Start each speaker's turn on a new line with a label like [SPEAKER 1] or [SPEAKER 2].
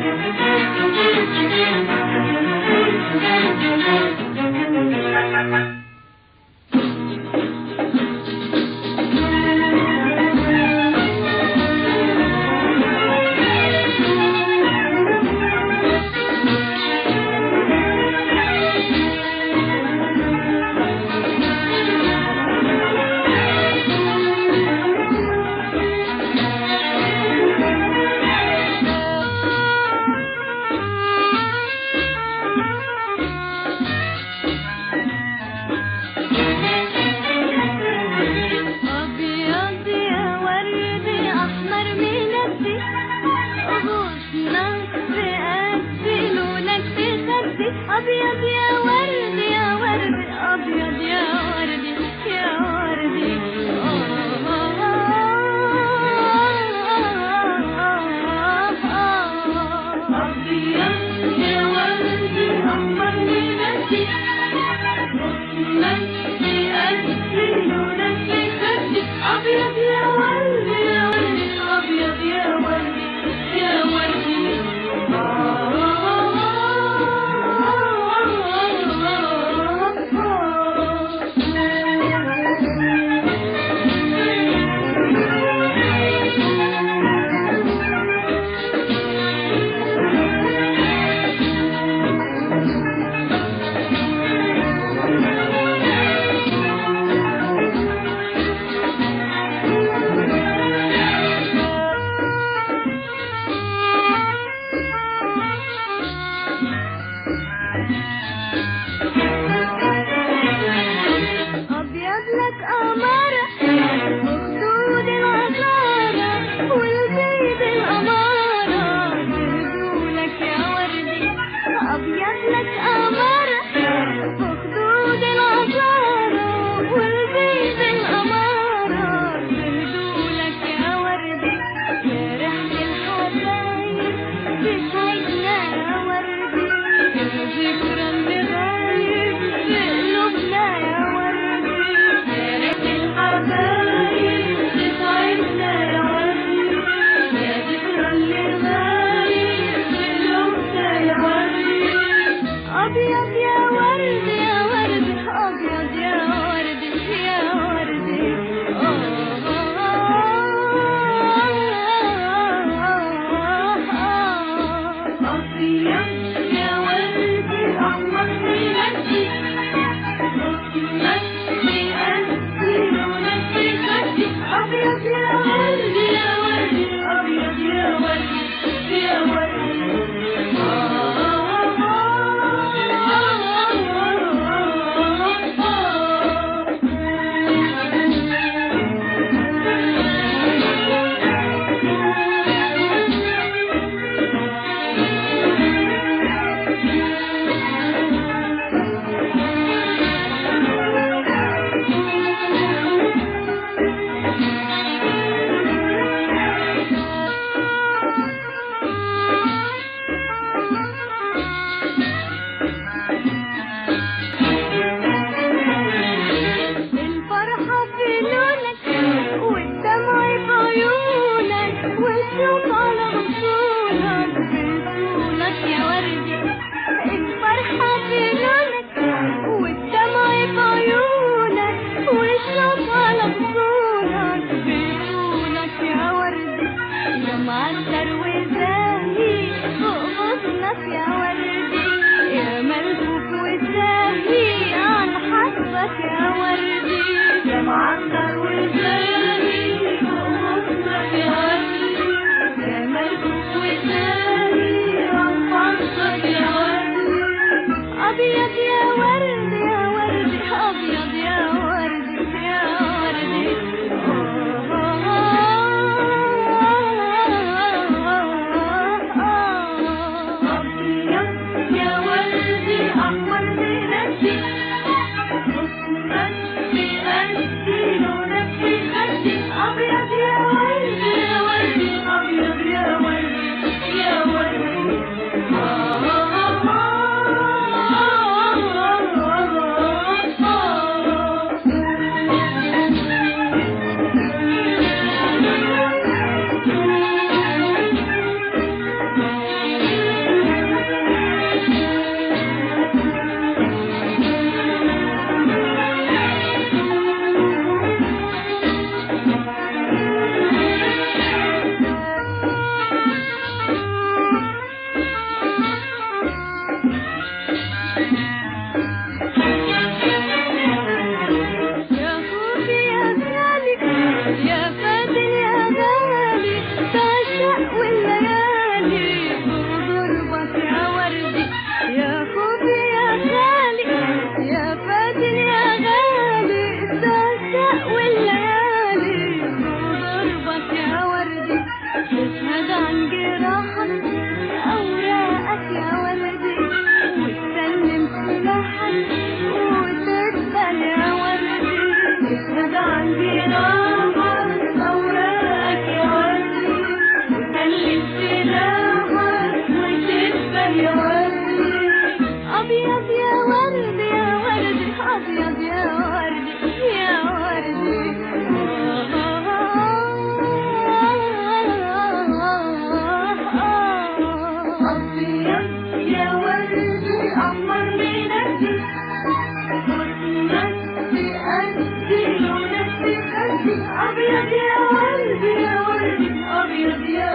[SPEAKER 1] Thank you. أبيض يا ورد يا ورد أبيض يا ورد يا ورد أبيض يا ورد أمرني نسيت. yeah, what is it? أبيض يا قلبي يا ولدي أبيض يا